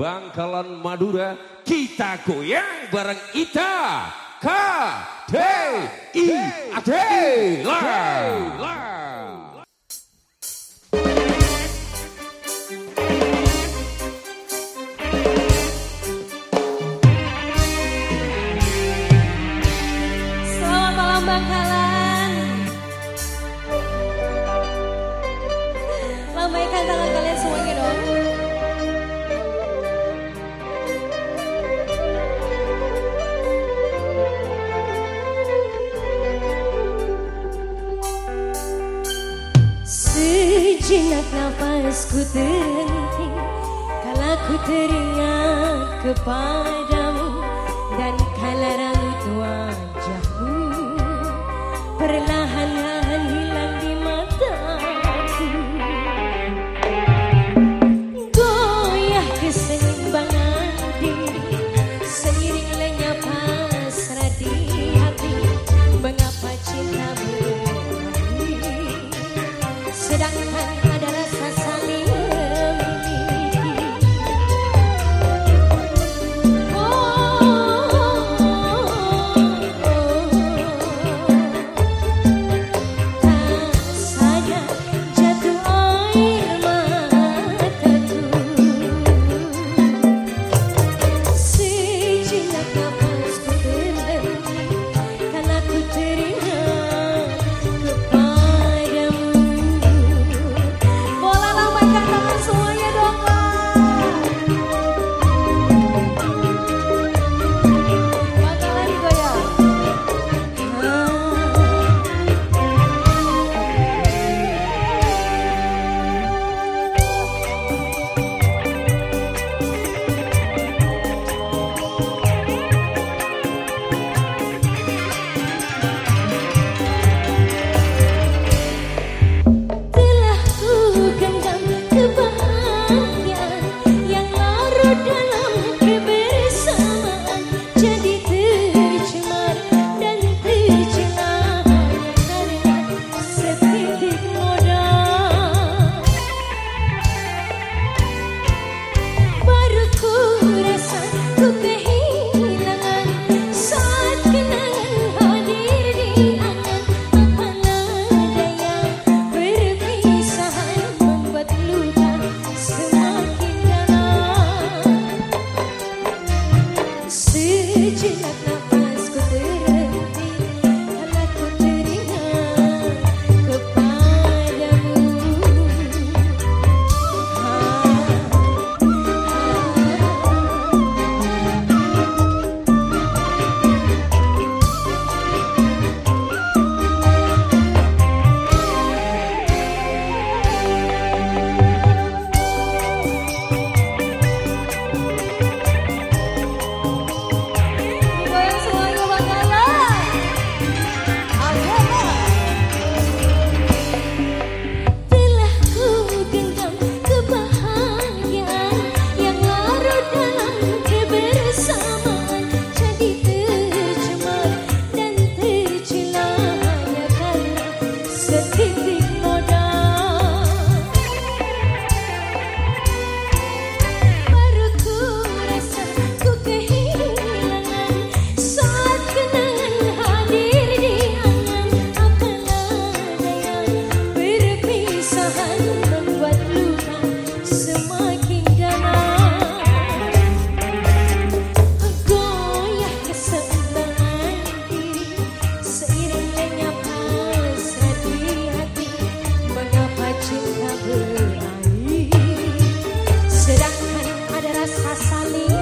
Bangkalan Madura kita goyang bareng Ita K D I A D malam Bangkalan. Jinak nafasku terhenti Kala ku teringat kepadamu Dan kala raut wajahmu Perlahan-lahan She Sí, sí. saling